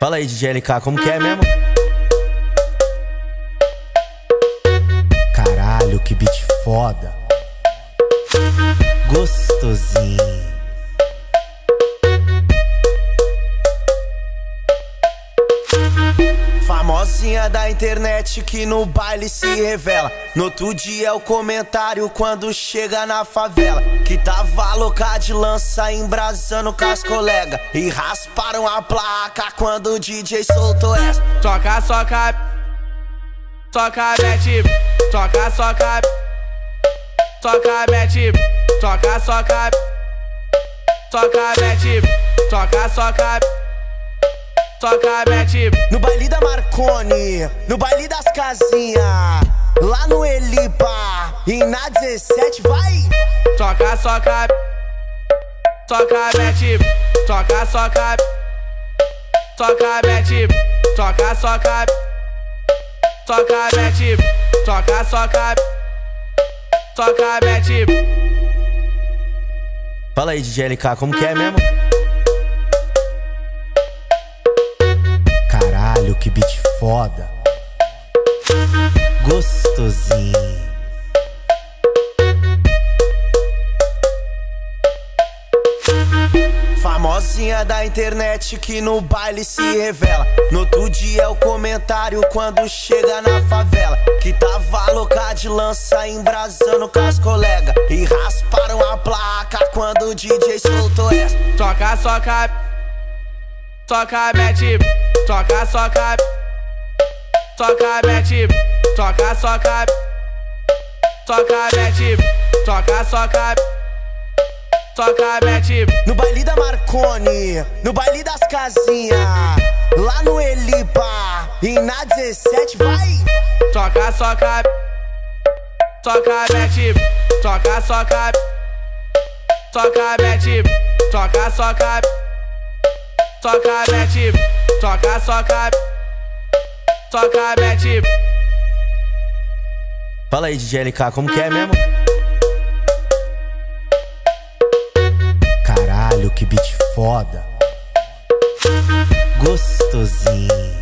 Fala aí, DJ LK, como que é mesmo? Caralho, que beat foda. Gostosinho. Famosinha da internet que no baile se revela. No outro dia é o comentário quando chega na favela. Que tava louca de lança embrasando com as colegas. E rasparam a placa quando o DJ soltou essa. Toca, soca, toca, mete, toca, soca, toca, mete, toca, soca, toca, mete, toca, soca toca, mete. No baile da Marconi, no baile das casinhas, lá no Elipa e na 17 vai. Toca, soca, toca, mete, toca, soca, toca, mete, toca, soca, toca, mete, toca, soca, toca, mete. Fala aí, DJ LK, como que é mesmo? Foda. Gostosinho. Famosinha da internet que no baile se revela. No outro dia é o comentário quando chega na favela. Que tava louca de lança embrasando com as colegas. E rasparam a placa quando o DJ soltou essa. Toca, soca, toca, mete toca, soca, toca, mete, toca, soca, toca, mete, toca, soca, toca, mete. No baile da Marconi, no baile das casinhas, lá no Elipa e na 17 vai. Toca, soca, toca, mete, toca, soca, toca, mete, toca, soca, toca, mete. Toca, soca, toca, mete. Fala aí, DJ LK, como que é mesmo? Caralho, que beat foda. Gostosinho.